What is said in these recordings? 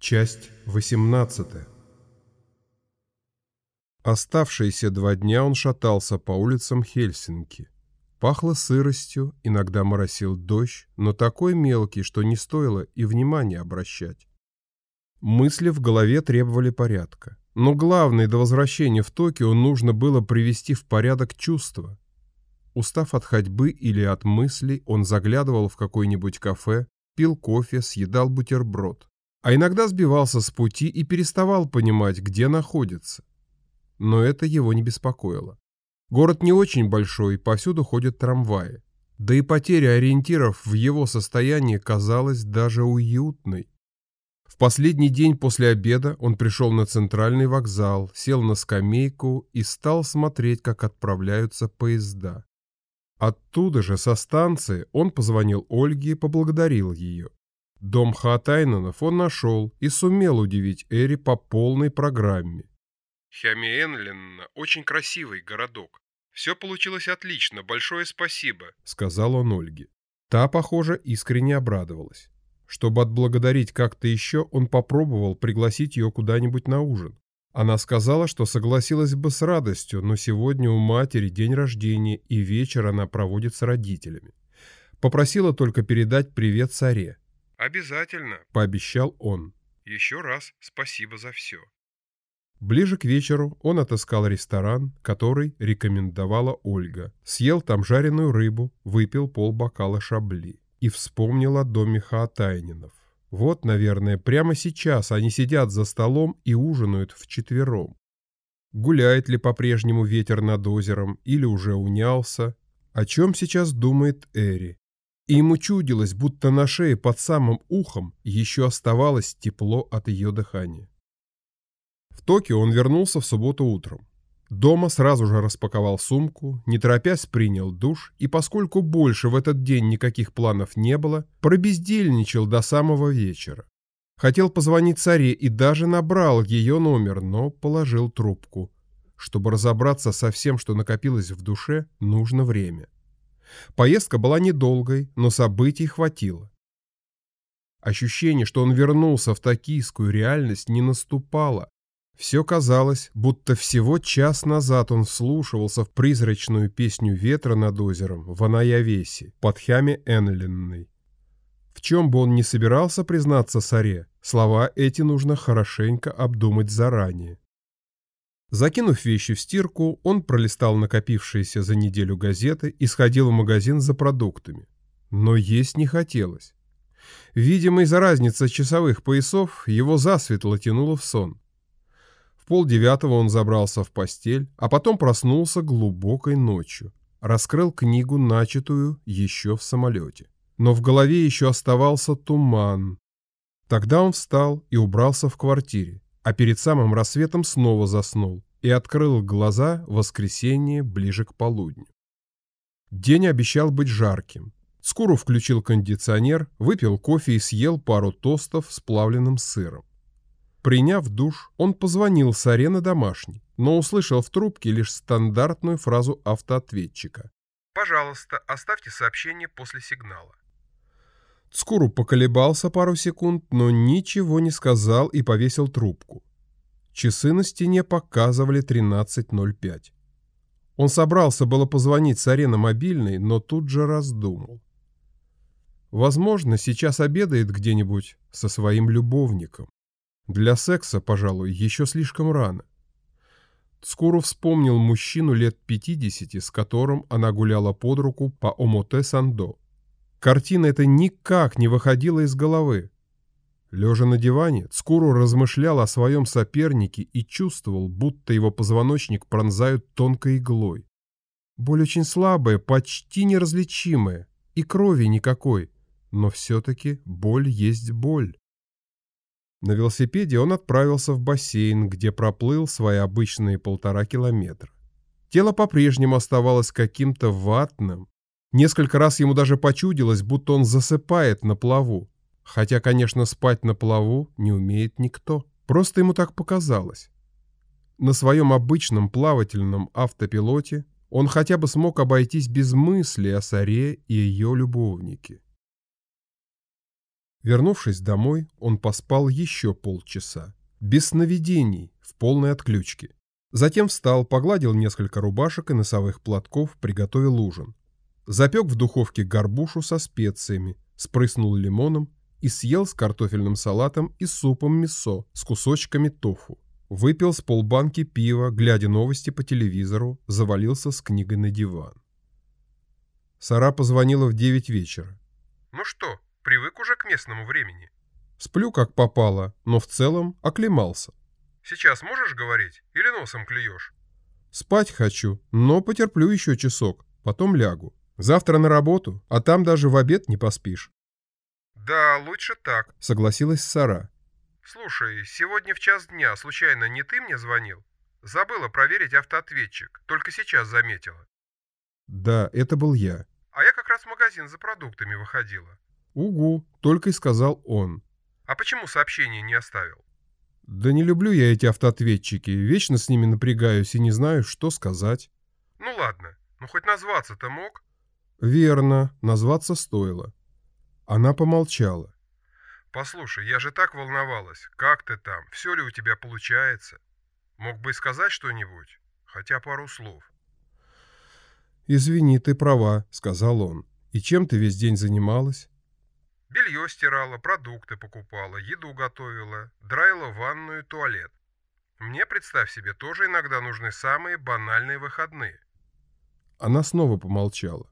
Часть 18 Оставшиеся два дня он шатался по улицам Хельсинки. Пахло сыростью, иногда моросил дождь, но такой мелкий, что не стоило и внимания обращать. Мысли в голове требовали порядка. Но главное, до возвращения в Токио нужно было привести в порядок чувства. Устав от ходьбы или от мыслей, он заглядывал в какое-нибудь кафе, пил кофе, съедал бутерброд. А иногда сбивался с пути и переставал понимать, где находится. Но это его не беспокоило. Город не очень большой, повсюду ходят трамваи. Да и потеря ориентиров в его состоянии казалась даже уютной. В последний день после обеда он пришел на центральный вокзал, сел на скамейку и стал смотреть, как отправляются поезда. Оттуда же, со станции, он позвонил Ольге и поблагодарил ее. Дом Хаатайненов он нашел и сумел удивить Эри по полной программе. Хямиэнлен – очень красивый городок. Все получилось отлично, большое спасибо», — сказал он Ольге. Та, похоже, искренне обрадовалась. Чтобы отблагодарить как-то еще, он попробовал пригласить ее куда-нибудь на ужин. Она сказала, что согласилась бы с радостью, но сегодня у матери день рождения, и вечер она проводит с родителями. Попросила только передать привет царе. «Обязательно», — пообещал он. «Еще раз спасибо за все». Ближе к вечеру он отыскал ресторан, который рекомендовала Ольга. Съел там жареную рыбу, выпил полбокала шабли и вспомнил о доме Хаотайнинов. Вот, наверное, прямо сейчас они сидят за столом и ужинают вчетвером. Гуляет ли по-прежнему ветер над озером или уже унялся? О чем сейчас думает Эри? И ему чудилось, будто на шее под самым ухом еще оставалось тепло от ее дыхания. В Токио он вернулся в субботу утром. Дома сразу же распаковал сумку, не торопясь принял душ, и поскольку больше в этот день никаких планов не было, пробездельничал до самого вечера. Хотел позвонить царе и даже набрал ее номер, но положил трубку. Чтобы разобраться со всем, что накопилось в душе, нужно время. Поездка была недолгой, но событий хватило. Ощущение, что он вернулся в токийскую реальность, не наступало, все казалось, будто всего час назад он вслушивался в призрачную песню ветра над озером в Анаявесе, под Хяме Энлинной. В чем бы он ни собирался признаться Саре, слова эти нужно хорошенько обдумать заранее. Закинув вещи в стирку, он пролистал накопившиеся за неделю газеты и сходил в магазин за продуктами. Но есть не хотелось. Видимо, из-за разницы часовых поясов его засветло тянуло в сон полдевятого он забрался в постель, а потом проснулся глубокой ночью. Раскрыл книгу, начатую еще в самолете. Но в голове еще оставался туман. Тогда он встал и убрался в квартире, а перед самым рассветом снова заснул и открыл глаза в воскресенье ближе к полудню. День обещал быть жарким. Скоро включил кондиционер, выпил кофе и съел пару тостов с плавленным сыром. Приняв душ, он позвонил с арены домашней, но услышал в трубке лишь стандартную фразу автоответчика. «Пожалуйста, оставьте сообщение после сигнала». Скуру поколебался пару секунд, но ничего не сказал и повесил трубку. Часы на стене показывали 13.05. Он собрался было позвонить с арены мобильной, но тут же раздумал. Возможно, сейчас обедает где-нибудь со своим любовником. Для секса, пожалуй, еще слишком рано. Скоро вспомнил мужчину лет 50, с которым она гуляла под руку по Омоте-Сандо. Картина эта никак не выходила из головы. Лежа на диване, Цкуру размышлял о своем сопернике и чувствовал, будто его позвоночник пронзают тонкой иглой. Боль очень слабая, почти неразличимая, и крови никакой, но все-таки боль есть боль. На велосипеде он отправился в бассейн, где проплыл свои обычные полтора километра. Тело по-прежнему оставалось каким-то ватным. Несколько раз ему даже почудилось, будто он засыпает на плаву. Хотя, конечно, спать на плаву не умеет никто. Просто ему так показалось. На своем обычном плавательном автопилоте он хотя бы смог обойтись без мысли о Саре и ее любовнике. Вернувшись домой, он поспал еще полчаса. Без сновидений, в полной отключке. Затем встал, погладил несколько рубашек и носовых платков, приготовил ужин. Запек в духовке горбушу со специями, спрыснул лимоном и съел с картофельным салатом и супом мясо с кусочками тофу. Выпил с полбанки пива, глядя новости по телевизору, завалился с книгой на диван. Сара позвонила в девять вечера. «Ну что, привык уже к местному времени?» Сплю как попало, но в целом оклемался. «Сейчас можешь говорить или носом клюешь?» Спать хочу, но потерплю еще часок, потом лягу. Завтра на работу, а там даже в обед не поспишь. «Да, лучше так», — согласилась Сара. «Слушай, сегодня в час дня случайно не ты мне звонил? Забыла проверить автоответчик, только сейчас заметила». «Да, это был я». «А я как раз в магазин за продуктами выходила». «Угу», — только и сказал он. «А почему сообщение не оставил?» «Да не люблю я эти автоответчики, вечно с ними напрягаюсь и не знаю, что сказать». «Ну ладно, ну хоть назваться-то мог?» «Верно, назваться стоило». Она помолчала. «Послушай, я же так волновалась. Как ты там? Все ли у тебя получается? Мог бы и сказать что-нибудь, хотя пару слов». «Извини, ты права», — сказал он. «И чем ты весь день занималась?» «Белье стирала, продукты покупала, еду готовила, драила ванную и туалет. Мне, представь себе, тоже иногда нужны самые банальные выходные». Она снова помолчала.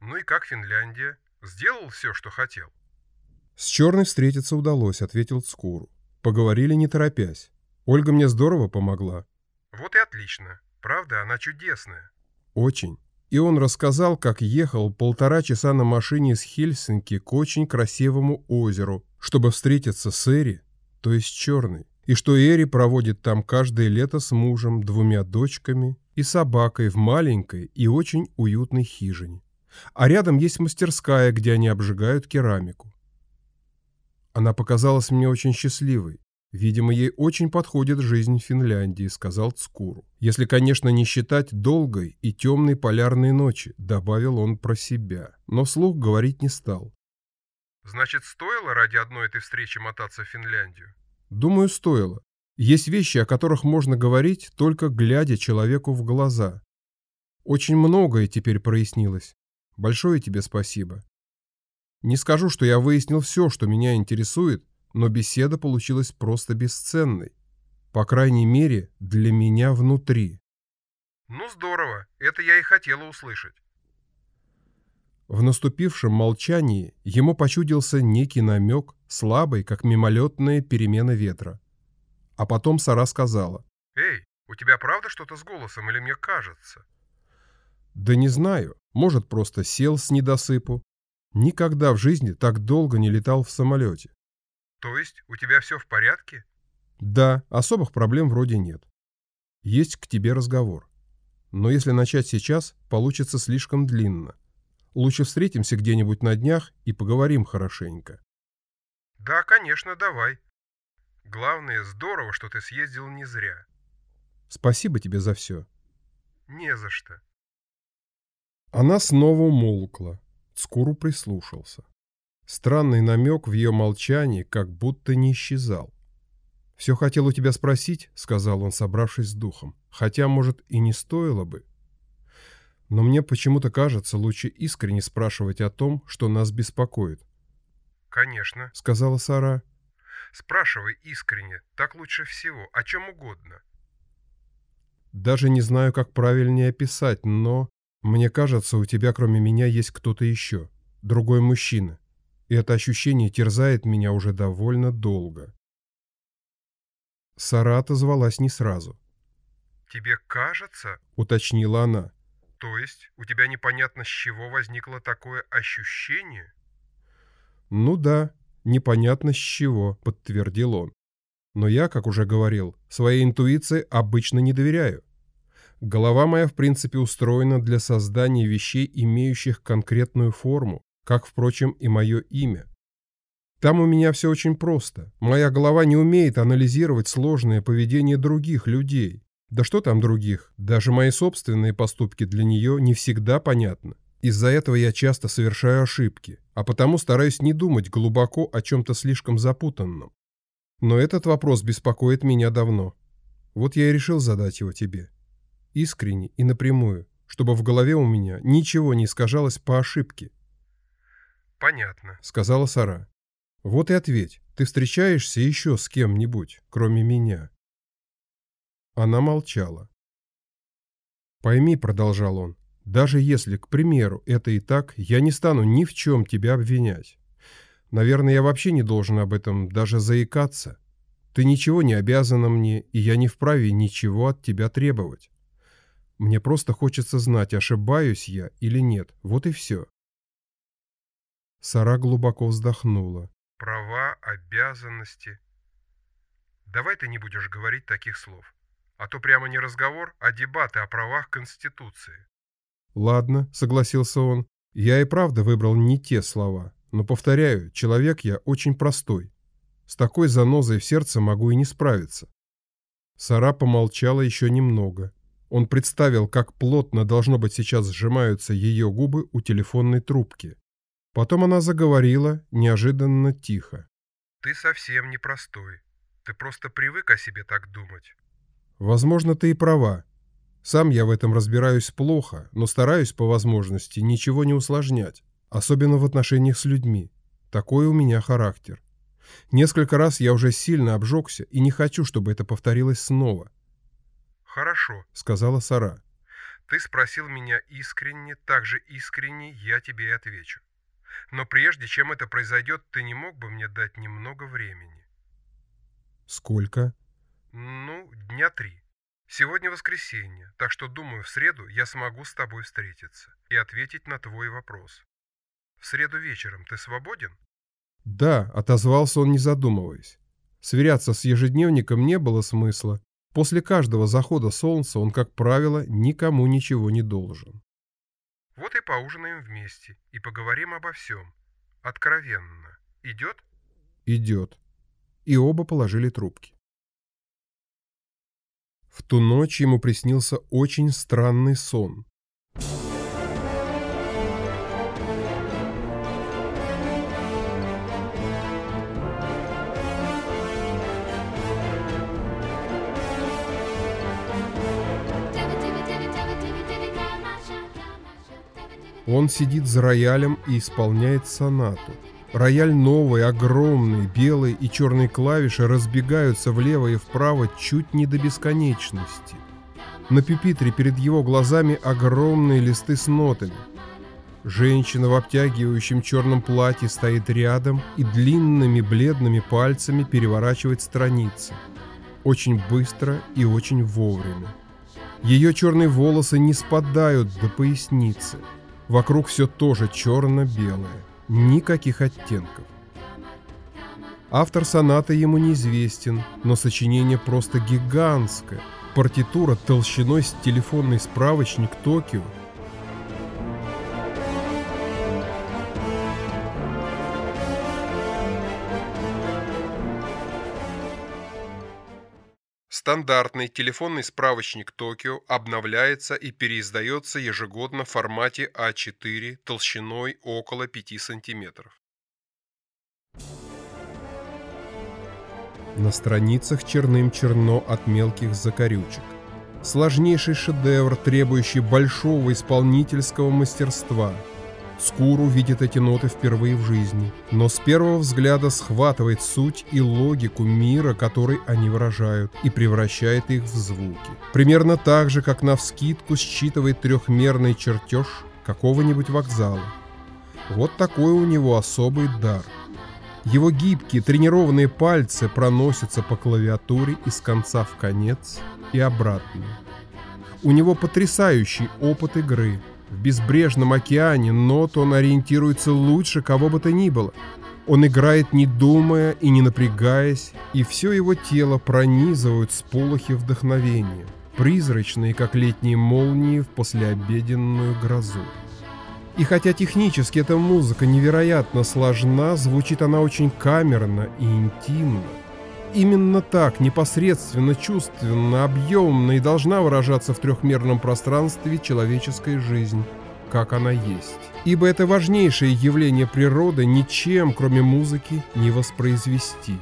«Ну и как Финляндия? Сделал все, что хотел?» «С Черной встретиться удалось», — ответил Цкуру. «Поговорили не торопясь. Ольга мне здорово помогла». «Вот и отлично. Правда, она чудесная». «Очень». И он рассказал, как ехал полтора часа на машине из Хельсинки к очень красивому озеру, чтобы встретиться с Эри, то есть Черной, и что Эри проводит там каждое лето с мужем, двумя дочками и собакой в маленькой и очень уютной хижине. А рядом есть мастерская, где они обжигают керамику. Она показалась мне очень счастливой. Видимо, ей очень подходит жизнь Финляндии, сказал Цкуру. Если, конечно, не считать долгой и темной полярной ночи, добавил он про себя. Но вслух говорить не стал. Значит, стоило ради одной этой встречи мотаться в Финляндию? Думаю, стоило. Есть вещи, о которых можно говорить, только глядя человеку в глаза. Очень многое теперь прояснилось. Большое тебе спасибо. Не скажу, что я выяснил все, что меня интересует, но беседа получилась просто бесценной. По крайней мере, для меня внутри. Ну здорово, это я и хотела услышать. В наступившем молчании ему почудился некий намек, слабый, как мимолетная перемена ветра. А потом Сара сказала. «Эй, у тебя правда что-то с голосом или мне кажется?» «Да не знаю. Может, просто сел с недосыпу. Никогда в жизни так долго не летал в самолете. То есть у тебя все в порядке? Да, особых проблем вроде нет. Есть к тебе разговор. Но если начать сейчас, получится слишком длинно. Лучше встретимся где-нибудь на днях и поговорим хорошенько. Да, конечно, давай. Главное, здорово, что ты съездил не зря. Спасибо тебе за все. Не за что. Она снова умолкла. Скуру прислушался. Странный намек в ее молчании как будто не исчезал. «Все хотел у тебя спросить», — сказал он, собравшись с духом. «Хотя, может, и не стоило бы. Но мне почему-то кажется, лучше искренне спрашивать о том, что нас беспокоит». «Конечно», — сказала Сара. «Спрашивай искренне, так лучше всего, о чем угодно». «Даже не знаю, как правильнее описать, но мне кажется, у тебя кроме меня есть кто-то еще, другой мужчина и это ощущение терзает меня уже довольно долго. Сара отозвалась не сразу. «Тебе кажется?» — уточнила она. «То есть у тебя непонятно с чего возникло такое ощущение?» «Ну да, непонятно с чего», — подтвердил он. «Но я, как уже говорил, своей интуиции обычно не доверяю. Голова моя, в принципе, устроена для создания вещей, имеющих конкретную форму, как, впрочем, и мое имя. Там у меня все очень просто. Моя голова не умеет анализировать сложное поведение других людей. Да что там других? Даже мои собственные поступки для нее не всегда понятны. Из-за этого я часто совершаю ошибки, а потому стараюсь не думать глубоко о чем-то слишком запутанном. Но этот вопрос беспокоит меня давно. Вот я и решил задать его тебе. Искренне и напрямую, чтобы в голове у меня ничего не искажалось по ошибке. «Понятно», — сказала Сара. «Вот и ответь, ты встречаешься еще с кем-нибудь, кроме меня?» Она молчала. «Пойми», — продолжал он, — «даже если, к примеру, это и так, я не стану ни в чем тебя обвинять. Наверное, я вообще не должен об этом даже заикаться. Ты ничего не обязана мне, и я не вправе ничего от тебя требовать. Мне просто хочется знать, ошибаюсь я или нет, вот и все». Сара глубоко вздохнула. «Права, обязанности. Давай ты не будешь говорить таких слов. А то прямо не разговор, а дебаты о правах Конституции. Ладно, согласился он. Я и правда выбрал не те слова. Но, повторяю, человек я очень простой. С такой занозой в сердце могу и не справиться. Сара помолчала еще немного. Он представил, как плотно должно быть сейчас сжимаются ее губы у телефонной трубки. Потом она заговорила, неожиданно тихо. «Ты совсем не простой. Ты просто привык о себе так думать. Возможно, ты и права. Сам я в этом разбираюсь плохо, но стараюсь по возможности ничего не усложнять, особенно в отношениях с людьми. Такой у меня характер. Несколько раз я уже сильно обжегся и не хочу, чтобы это повторилось снова. «Хорошо», — сказала Сара. «Ты спросил меня искренне, так же искренне я тебе и отвечу. Но прежде чем это произойдет, ты не мог бы мне дать немного времени?» «Сколько?» Ну, дня три. Сегодня воскресенье, так что, думаю, в среду я смогу с тобой встретиться и ответить на твой вопрос. В среду вечером ты свободен? Да, отозвался он, не задумываясь. Сверяться с ежедневником не было смысла. После каждого захода солнца он, как правило, никому ничего не должен. Вот и поужинаем вместе и поговорим обо всем. Откровенно. Идет? Идет. И оба положили трубки. В ту ночь ему приснился очень странный сон. Он сидит за роялем и исполняет сонату. Рояль новый, огромный, белый и черные клавиши разбегаются влево и вправо чуть не до бесконечности. На пюпитре перед его глазами огромные листы с нотами. Женщина в обтягивающем черном платье стоит рядом и длинными бледными пальцами переворачивает страницы. Очень быстро и очень вовремя. Ее черные волосы не спадают до поясницы. Вокруг все тоже черно-белое. Никаких оттенков. Автор сонаты ему неизвестен, но сочинение просто гигантское. Партитура толщиной с телефонный справочник Токио. Стандартный телефонный справочник Токио обновляется и переиздается ежегодно в формате А4 толщиной около 5 сантиметров. На страницах черным-черно от мелких закорючек. Сложнейший шедевр, требующий большого исполнительского мастерства – Скуру видит эти ноты впервые в жизни, но с первого взгляда схватывает суть и логику мира, который они выражают, и превращает их в звуки. Примерно так же, как навскидку считывает трехмерный чертеж какого-нибудь вокзала. Вот такой у него особый дар. Его гибкие тренированные пальцы проносятся по клавиатуре из конца в конец и обратно. У него потрясающий опыт игры – в безбрежном океане нот он ориентируется лучше кого бы то ни было. Он играет не думая и не напрягаясь, и все его тело пронизывают сполохи вдохновения, призрачные, как летние молнии в послеобеденную грозу. И хотя технически эта музыка невероятно сложна, звучит она очень камерно и интимно. Именно так, непосредственно, чувственно, объемно и должна выражаться в трехмерном пространстве человеческая жизнь. как она есть. Ибо это важнейшее явление природы ничем, кроме музыки, не воспроизвести.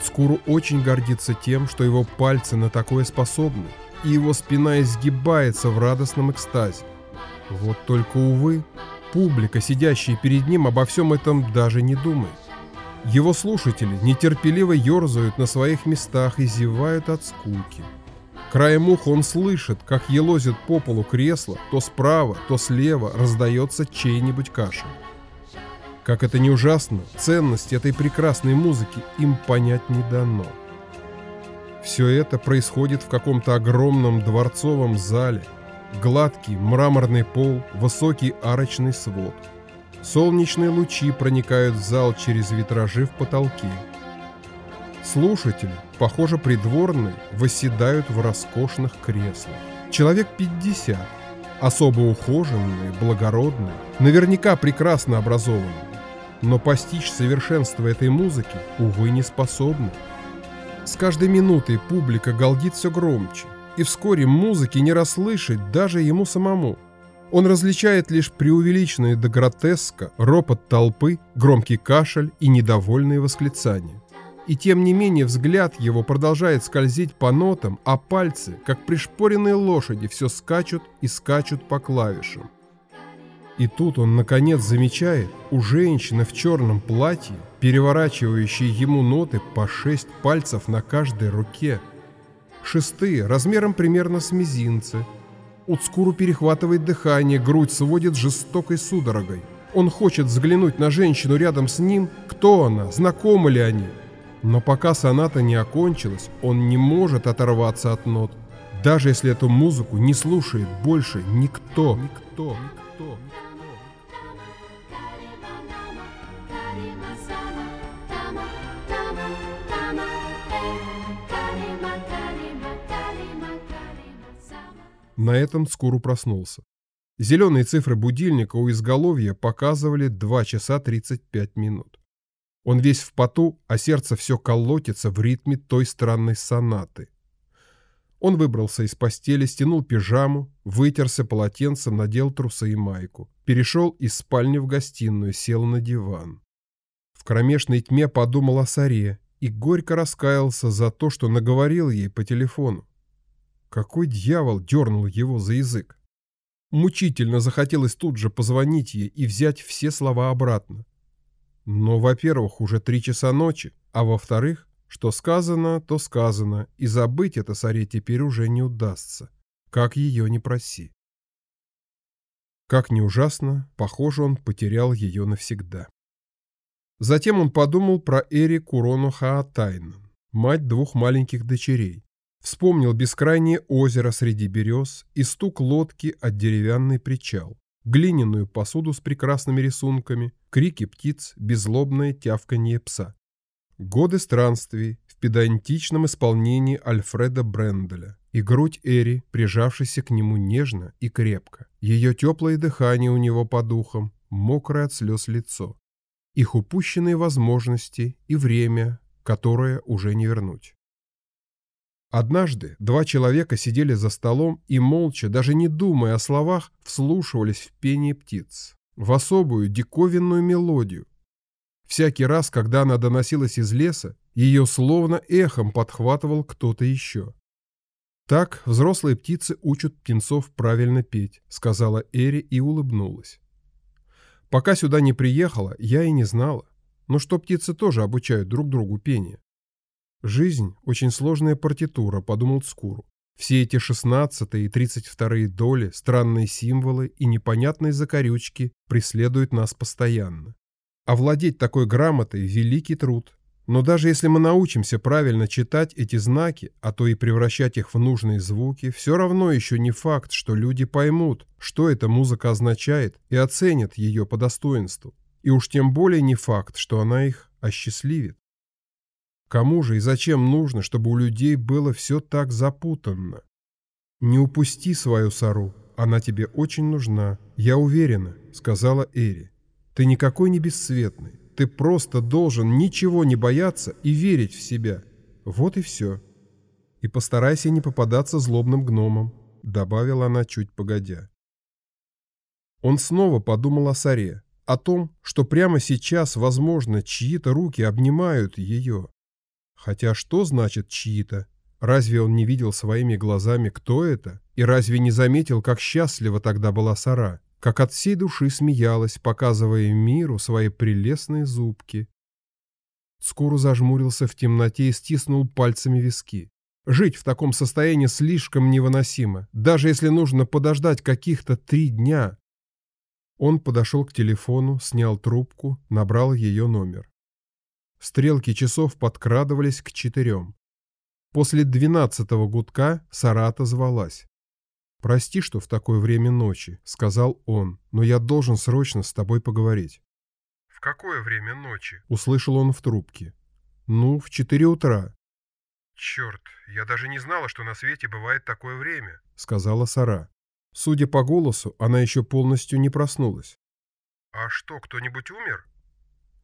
Скуру очень гордится тем, что его пальцы на такое способны, и его спина изгибается в радостном экстазе. Вот только, увы, публика, сидящая перед ним, обо всем этом даже не думает. Его слушатели нетерпеливо ерзают на своих местах и зевают от скуки. Краем уха он слышит, как елозит по полу кресло, то справа, то слева раздается чей-нибудь кашель. Как это не ужасно, ценность этой прекрасной музыки им понять не дано. Все это происходит в каком-то огромном дворцовом зале. Гладкий мраморный пол, высокий арочный свод. Солнечные лучи проникают в зал через витражи в потолке. Слушатели, похоже придворные, восседают в роскошных креслах. Человек 50, особо ухоженные, благородные, наверняка прекрасно образованные но постичь совершенство этой музыки, увы, не способны. С каждой минутой публика галдит все громче, и вскоре музыки не расслышать даже ему самому. Он различает лишь преувеличенные до гротеска ропот толпы, громкий кашель и недовольные восклицания. И тем не менее взгляд его продолжает скользить по нотам, а пальцы, как пришпоренные лошади, все скачут и скачут по клавишам. И тут он, наконец, замечает у женщины в черном платье, переворачивающей ему ноты по шесть пальцев на каждой руке. Шестые, размером примерно с мизинцы. Уцкуру перехватывает дыхание, грудь сводит жестокой судорогой. Он хочет взглянуть на женщину рядом с ним, кто она, знакомы ли они. Но пока соната не окончилась, он не может оторваться от нот. Даже если эту музыку не слушает больше никто. Никто. Никто. На этом Скуру проснулся. Зеленые цифры будильника у изголовья показывали 2 часа 35 минут. Он весь в поту, а сердце все колотится в ритме той странной сонаты. Он выбрался из постели, стянул пижаму, вытерся полотенцем, надел трусы и майку. Перешел из спальни в гостиную, сел на диван. В кромешной тьме подумал о Саре и горько раскаялся за то, что наговорил ей по телефону. Какой дьявол дернул его за язык? Мучительно захотелось тут же позвонить ей и взять все слова обратно. Но, во-первых, уже три часа ночи, а во-вторых, что сказано, то сказано, и забыть это Саре теперь уже не удастся, как ее не проси. Как ни ужасно, похоже, он потерял ее навсегда. Затем он подумал про Эри Курону Хаатайна, мать двух маленьких дочерей, Вспомнил бескрайнее озеро среди берез и стук лодки от деревянный причал, глиняную посуду с прекрасными рисунками, крики птиц, беззлобное тявканье пса. Годы странствий в педантичном исполнении Альфреда Бренделя и грудь Эри, прижавшейся к нему нежно и крепко, ее теплое дыхание у него по духам, мокрое от слез лицо, их упущенные возможности и время, которое уже не вернуть. Однажды два человека сидели за столом и молча, даже не думая о словах, вслушивались в пение птиц, в особую диковинную мелодию. Всякий раз, когда она доносилась из леса, ее словно эхом подхватывал кто-то еще. «Так взрослые птицы учат птенцов правильно петь», — сказала Эри и улыбнулась. «Пока сюда не приехала, я и не знала. Но что птицы тоже обучают друг другу пение. Жизнь – очень сложная партитура, подумал Скуру. Все эти шестнадцатые и тридцать вторые доли, странные символы и непонятные закорючки преследуют нас постоянно. Овладеть такой грамотой – великий труд. Но даже если мы научимся правильно читать эти знаки, а то и превращать их в нужные звуки, все равно еще не факт, что люди поймут, что эта музыка означает и оценят ее по достоинству. И уж тем более не факт, что она их осчастливит. Кому же и зачем нужно, чтобы у людей было все так запутанно? Не упусти свою Сару, она тебе очень нужна, я уверена, сказала Эри. Ты никакой не бесцветный, ты просто должен ничего не бояться и верить в себя. Вот и все. И постарайся не попадаться злобным гномом, добавила она чуть погодя. Он снова подумал о Саре, о том, что прямо сейчас, возможно, чьи-то руки обнимают ее. Хотя что значит «чьи-то»? Разве он не видел своими глазами, кто это? И разве не заметил, как счастлива тогда была Сара? Как от всей души смеялась, показывая миру свои прелестные зубки? Скоро зажмурился в темноте и стиснул пальцами виски. Жить в таком состоянии слишком невыносимо, даже если нужно подождать каких-то три дня. Он подошел к телефону, снял трубку, набрал ее номер. Стрелки часов подкрадывались к четырем. После двенадцатого гудка Сарата звалась. «Прости, что в такое время ночи», — сказал он, — «но я должен срочно с тобой поговорить». «В какое время ночи?» — услышал он в трубке. «Ну, в четыре утра». «Черт, я даже не знала, что на свете бывает такое время», — сказала Сара. Судя по голосу, она еще полностью не проснулась. «А что, кто-нибудь умер?»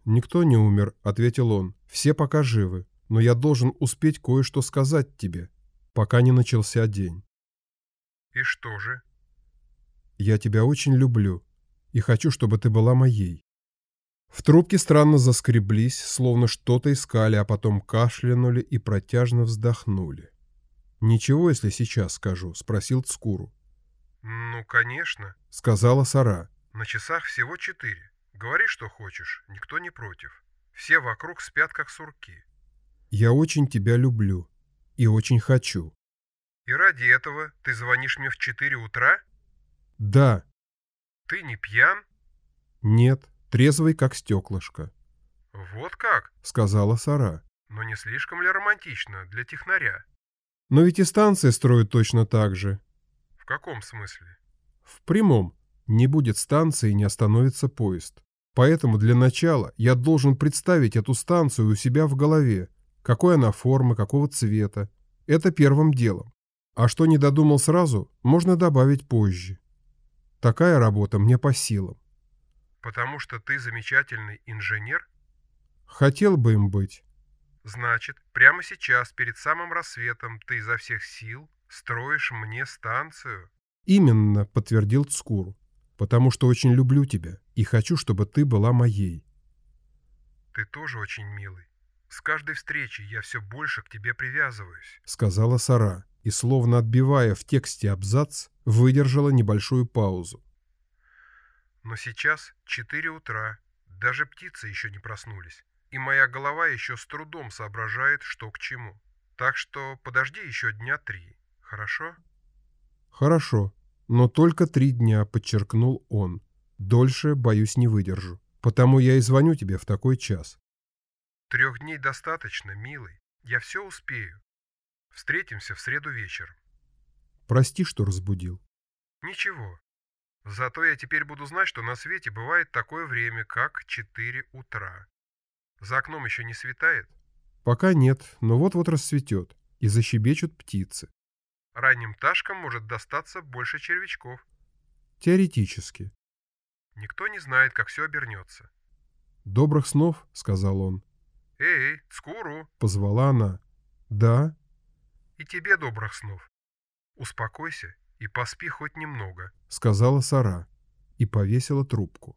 «Никто не умер», — ответил он. «Все пока живы но я должен успеть кое-что сказать тебе, пока не начался день. И что же? Я тебя очень люблю и хочу, чтобы ты была моей. В трубке странно заскреблись, словно что-то искали, а потом кашлянули и протяжно вздохнули. «Ничего, если сейчас скажу?» — спросил Цкуру. «Ну, конечно», — сказала Сара. «На часах всего четыре. Говори, что хочешь, никто не против. Все вокруг спят, как сурки. Я очень тебя люблю и очень хочу. И ради этого ты звонишь мне в 4 утра? Да. Ты не пьян? Нет, трезвый, как стеклышко. Вот как? Сказала Сара. Но не слишком ли романтично для технаря? Но ведь и станции строят точно так же. В каком смысле? В прямом. Не будет станции, не остановится поезд. Поэтому для начала я должен представить эту станцию у себя в голове, какой она формы, какого цвета. Это первым делом. А что не додумал сразу, можно добавить позже. Такая работа мне по силам. Потому что ты замечательный инженер? Хотел бы им быть. Значит, прямо сейчас, перед самым рассветом, ты изо всех сил строишь мне станцию? Именно, подтвердил Цкуру. Потому что очень люблю тебя и хочу, чтобы ты была моей. Ты тоже очень милый. «С каждой встречей я все больше к тебе привязываюсь», — сказала Сара, и, словно отбивая в тексте абзац, выдержала небольшую паузу. «Но сейчас четыре утра, даже птицы еще не проснулись, и моя голова еще с трудом соображает, что к чему. Так что подожди еще дня три, хорошо?» «Хорошо, но только три дня», — подчеркнул он. «Дольше, боюсь, не выдержу. Потому я и звоню тебе в такой час. Трех дней достаточно, милый. Я все успею. Встретимся в среду вечером. Прости, что разбудил. Ничего. Зато я теперь буду знать, что на свете бывает такое время, как 4 утра. За окном еще не светает? Пока нет, но вот-вот расцветет, и защебечут птицы. Ранним ташкам может достаться больше червячков. Теоретически. Никто не знает, как все обернется. «Добрых снов», — сказал он. «Эй, Скуру!» — позвала она. «Да?» «И тебе добрых снов. Успокойся и поспи хоть немного», — сказала Сара и повесила трубку.